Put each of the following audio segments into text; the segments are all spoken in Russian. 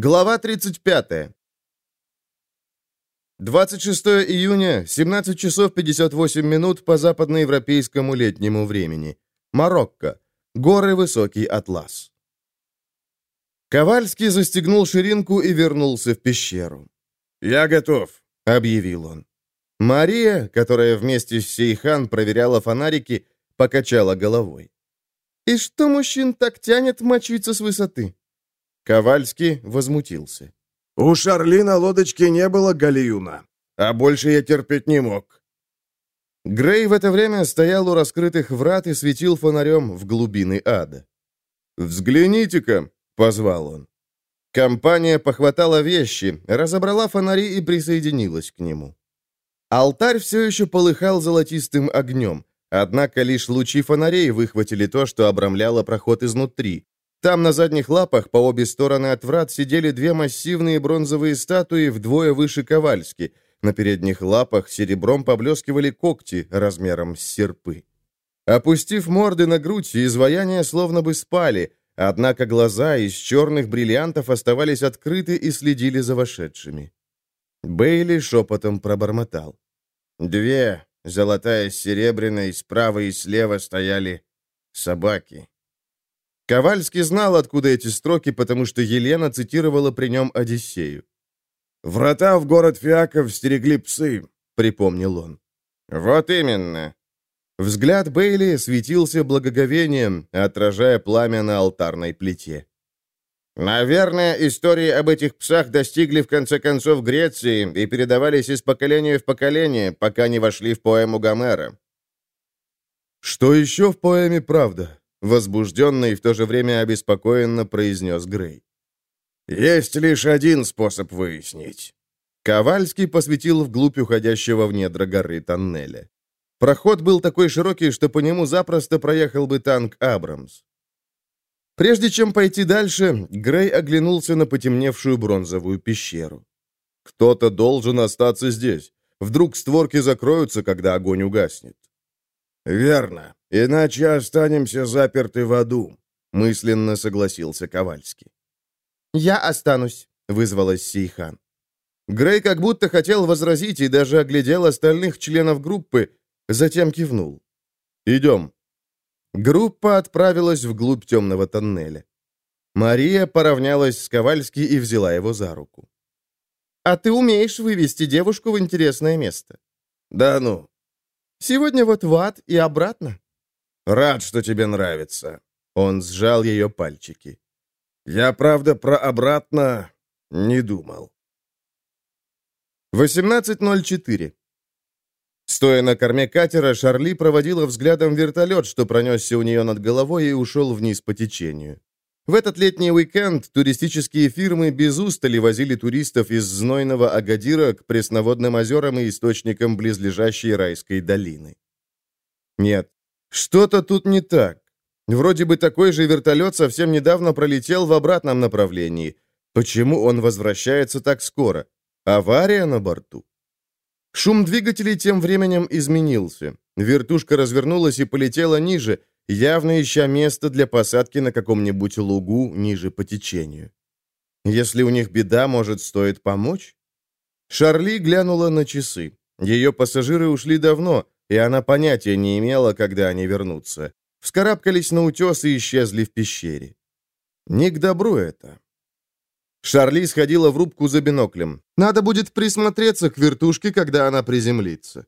Глава 35. 26 июня, 17 часов 58 минут по западноевропейскому летнему времени. Марокко. Горы Высокий Атлас. Ковальский застегнул ширинку и вернулся в пещеру. «Я готов», — объявил он. Мария, которая вместе с Сейхан проверяла фонарики, покачала головой. «И что мужчин так тянет мочиться с высоты?» Ковальский возмутился. «У Шарли на лодочке не было галиюна, а больше я терпеть не мог». Грей в это время стоял у раскрытых врат и светил фонарем в глубины ада. «Взгляните-ка», — позвал он. Компания похватала вещи, разобрала фонари и присоединилась к нему. Алтарь все еще полыхал золотистым огнем, однако лишь лучи фонарей выхватили то, что обрамляло проход изнутри. Там на задних лапах по обе стороны от врат сидели две массивные бронзовые статуи вдвое выше Ковальски. На передних лапах серебром поблескивали когти размером с серпы. Опустив морды на грудь, изваяния словно бы спали, однако глаза из черных бриллиантов оставались открыты и следили за вошедшими. Бейли шепотом пробормотал. Две, золотая с серебряной, справа и слева стояли собаки. Ковальский знал, откуда эти строки, потому что Елена цитировала при нем Одиссею. «Врата в город Фиаков стерегли псы», — припомнил он. «Вот именно». Взгляд Бейли светился благоговением, отражая пламя на алтарной плите. Наверное, истории об этих псах достигли в конце концов Греции и передавались из поколения в поколение, пока не вошли в поэму Гомера. Что еще в поэме «Правда»? Возбужденно и в то же время обеспокоенно произнес Грей. «Есть лишь один способ выяснить». Ковальский посветил вглубь уходящего в недра горы тоннеля. Проход был такой широкий, что по нему запросто проехал бы танк «Абрамс». Прежде чем пойти дальше, Грей оглянулся на потемневшую бронзовую пещеру. «Кто-то должен остаться здесь. Вдруг створки закроются, когда огонь угаснет». «Верно. Иначе останемся заперты в аду», — мысленно согласился Ковальский. «Я останусь», — вызвалась Сейхан. Грей как будто хотел возразить и даже оглядел остальных членов группы, затем кивнул. «Идем». Группа отправилась вглубь темного тоннеля. Мария поравнялась с Ковальски и взяла его за руку. «А ты умеешь вывести девушку в интересное место?» «Да ну». «Сегодня вот в ад и обратно». «Рад, что тебе нравится». Он сжал ее пальчики. «Я, правда, про обратно не думал». 18.04. Стоя на корме катера, Шарли проводила взглядом вертолет, что пронесся у нее над головой и ушел вниз по течению. В этот летний уикенд туристические фирмы без устали возили туристов из знойного Агадира к пресноводным озерам и источникам близлежащей райской долины. Нет, что-то тут не так. Вроде бы такой же вертолет совсем недавно пролетел в обратном направлении. Почему он возвращается так скоро? Авария на борту? Шум двигателей тем временем изменился. Вертушка развернулась и полетела ниже, явно ища место для посадки на каком-нибудь лугу ниже по течению. Если у них беда, может, стоит помочь? Шарли глянула на часы. Ее пассажиры ушли давно, и она понятия не имела, когда они вернутся. Вскарабкались на утес и исчезли в пещере. Не к добру это. Шарли сходила в рубку за биноклем. Надо будет присмотреться к вертушке, когда она приземлится.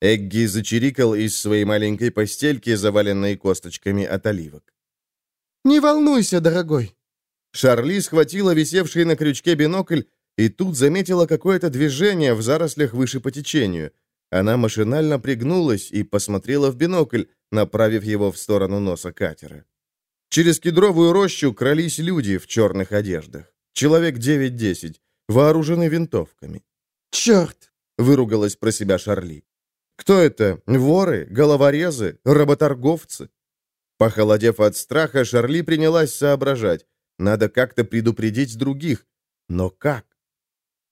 Эгги зачирикал из своей маленькой постельки, заваленной косточками от оливок. «Не волнуйся, дорогой». Шарли схватила висевший на крючке бинокль и тут заметила какое-то движение в зарослях выше по течению. Она машинально пригнулась и посмотрела в бинокль, направив его в сторону носа катера. Через кедровую рощу крались люди в черных одеждах. Человек 9-10, вооружены винтовками. «Черт!» — выругалась про себя Шарли. «Кто это? Воры? Головорезы? Работорговцы?» Похолодев от страха, Шарли принялась соображать. Надо как-то предупредить других. Но как?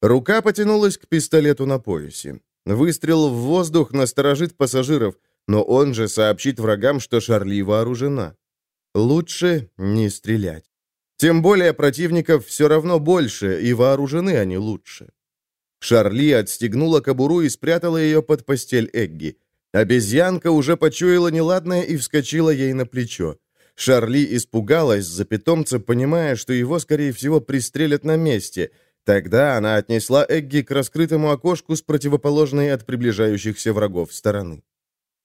Рука потянулась к пистолету на поясе. Выстрел в воздух насторожит пассажиров, но он же сообщит врагам, что Шарли вооружена. Лучше не стрелять. Тем более противников все равно больше, и вооружены они лучше. Шарли отстегнула кобуру и спрятала ее под постель Эгги. Обезьянка уже почуяла неладное и вскочила ей на плечо. Шарли испугалась за питомца, понимая, что его, скорее всего, пристрелят на месте. Тогда она отнесла Эгги к раскрытому окошку с противоположной от приближающихся врагов стороны.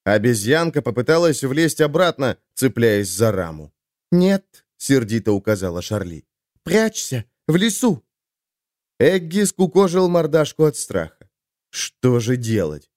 Обезьянка попыталась влезть обратно, цепляясь за раму. «Нет», — сердито указала Шарли. «Прячься! В лесу!» Эгги скукожил мордашку от страха. Что же делать?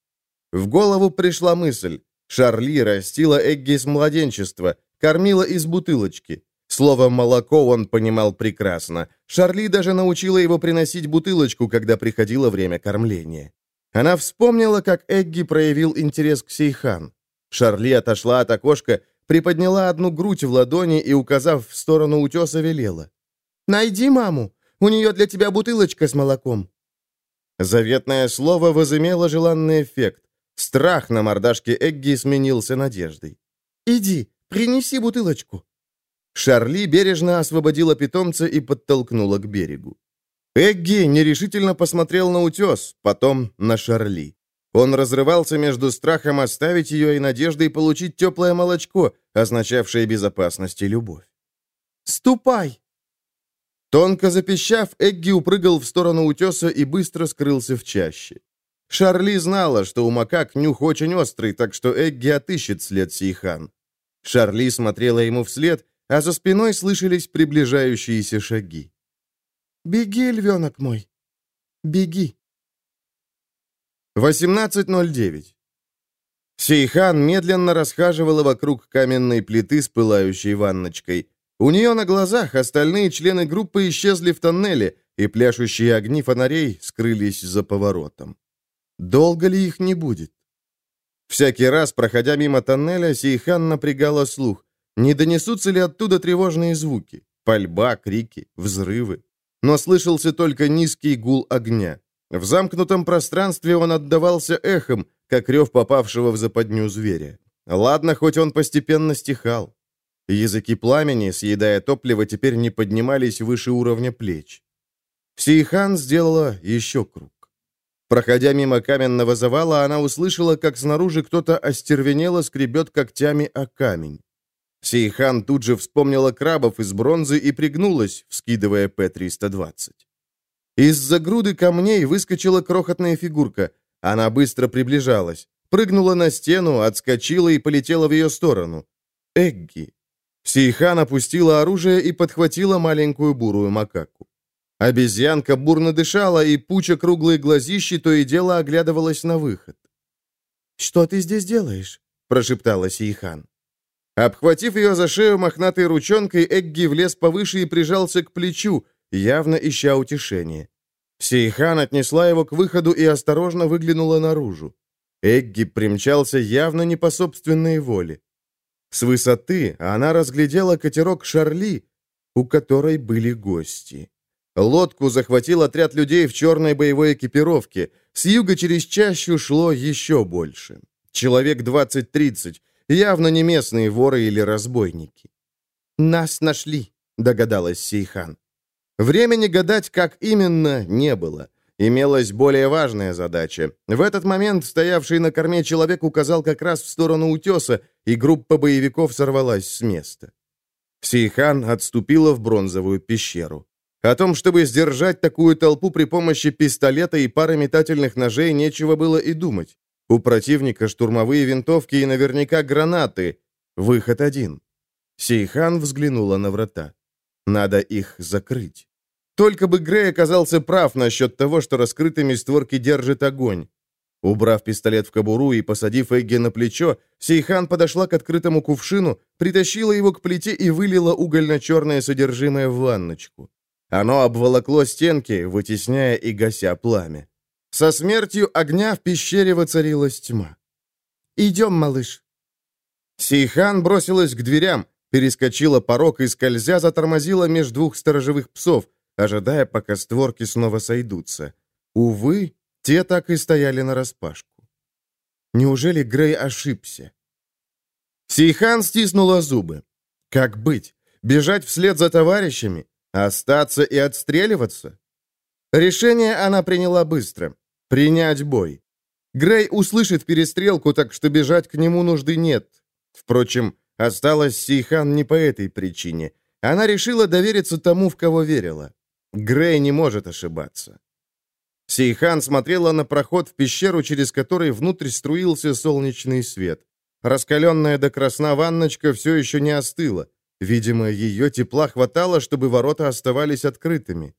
В голову пришла мысль. Шарли растила Эгги с младенчества, кормила из бутылочки. Слово «молоко» он понимал прекрасно. Шарли даже научила его приносить бутылочку, когда приходило время кормления. Она вспомнила, как Эгги проявил интерес к Сейхан. Шарли отошла от окошка, приподняла одну грудь в ладони и, указав в сторону утеса, велела. «Найди маму. У нее для тебя бутылочка с молоком». Заветное слово возымело желанный эффект. Страх на мордашке Эгги сменился надеждой. «Иди, принеси бутылочку». Шарли бережно освободила питомца и подтолкнула к берегу. Эгги нерешительно посмотрел на утес, потом на Шарли. Он разрывался между страхом оставить ее и надеждой получить теплое молочко, означавшее безопасность и любовь. «Ступай!» Тонко запищав, Эгги упрыгал в сторону утеса и быстро скрылся в чаще. Шарли знала, что у макак нюх очень острый, так что Эгги отыщет след Сейхан. Шарли смотрела ему вслед, а за спиной слышались приближающиеся шаги. «Беги, львенок мой, беги!» 18.09 Сейхан медленно расхаживала вокруг каменной плиты с пылающей ванночкой. У нее на глазах остальные члены группы исчезли в тоннеле, и пляшущие огни фонарей скрылись за поворотом. Долго ли их не будет? Всякий раз, проходя мимо тоннеля, Сейхан напрягала слух. Не донесутся ли оттуда тревожные звуки? Пальба, крики, взрывы. Но слышался только низкий гул огня. В замкнутом пространстве он отдавался эхом, как рев попавшего в западню зверя. Ладно, хоть он постепенно стихал. Языки пламени, съедая топливо, теперь не поднимались выше уровня плеч. Сейхан сделала еще круг. Проходя мимо каменного завала, она услышала, как снаружи кто-то остервенело скребет когтями о камень. Сейхан тут же вспомнила крабов из бронзы и пригнулась, вскидывая П-320. Из-за груды камней выскочила крохотная фигурка. Она быстро приближалась, прыгнула на стену, отскочила и полетела в ее сторону. Эгги. Сейхан опустила оружие и подхватила маленькую бурую макаку. Обезьянка бурно дышала, и пуча круглые глазищи то и дело оглядывалась на выход. «Что ты здесь делаешь?» – прошептала Сейхан. Обхватив ее за шею мохнатой ручонкой, Эгги влез повыше и прижался к плечу, явно ища утешения. Сейхан отнесла его к выходу и осторожно выглянула наружу. Эгги примчался явно не по собственной воле. С высоты она разглядела катерок Шарли, у которой были гости. Лодку захватил отряд людей в черной боевой экипировке. С юга через чащу шло еще больше. Человек 20-30, явно не местные воры или разбойники. «Нас нашли», — догадалась Сейхан. Времени гадать, как именно, не было. Имелась более важная задача. В этот момент стоявший на корме человек указал как раз в сторону утеса, и группа боевиков сорвалась с места. Сейхан отступила в бронзовую пещеру. О том, чтобы сдержать такую толпу при помощи пистолета и пары метательных ножей, нечего было и думать. У противника штурмовые винтовки и наверняка гранаты. Выход один. Сейхан взглянула на врата. Надо их закрыть. Только бы Грей оказался прав насчет того, что раскрытыми створки держит огонь. Убрав пистолет в кобуру и посадив Эгги на плечо, Сейхан подошла к открытому кувшину, притащила его к плите и вылила угольно-черное содержимое в ванночку. Оно обволокло стенки, вытесняя и гася пламя. Со смертью огня в пещере воцарилась тьма. «Идем, малыш». Сейхан бросилась к дверям, перескочила порог и, скользя, затормозила меж двух сторожевых псов, ожидая, пока створки снова сойдутся. Увы, те так и стояли нараспашку. Неужели Грей ошибся? Сейхан стиснула зубы. Как быть? Бежать вслед за товарищами? Остаться и отстреливаться? Решение она приняла быстро. Принять бой. Грей услышит перестрелку, так что бежать к нему нужды нет. Впрочем, осталась Сейхан не по этой причине. Она решила довериться тому, в кого верила. Грей не может ошибаться. Сейхан смотрела на проход в пещеру, через который внутрь струился солнечный свет. Раскаленная до красна ванночка все еще не остыла. Видимо, ее тепла хватало, чтобы ворота оставались открытыми.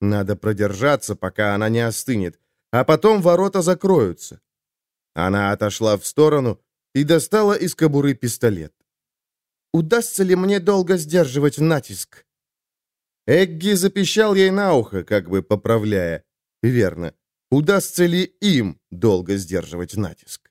Надо продержаться, пока она не остынет, а потом ворота закроются. Она отошла в сторону и достала из кобуры пистолет. «Удастся ли мне долго сдерживать натиск?» Эгги запищал ей на ухо, как бы поправляя. Верно. Удастся ли им долго сдерживать натиск?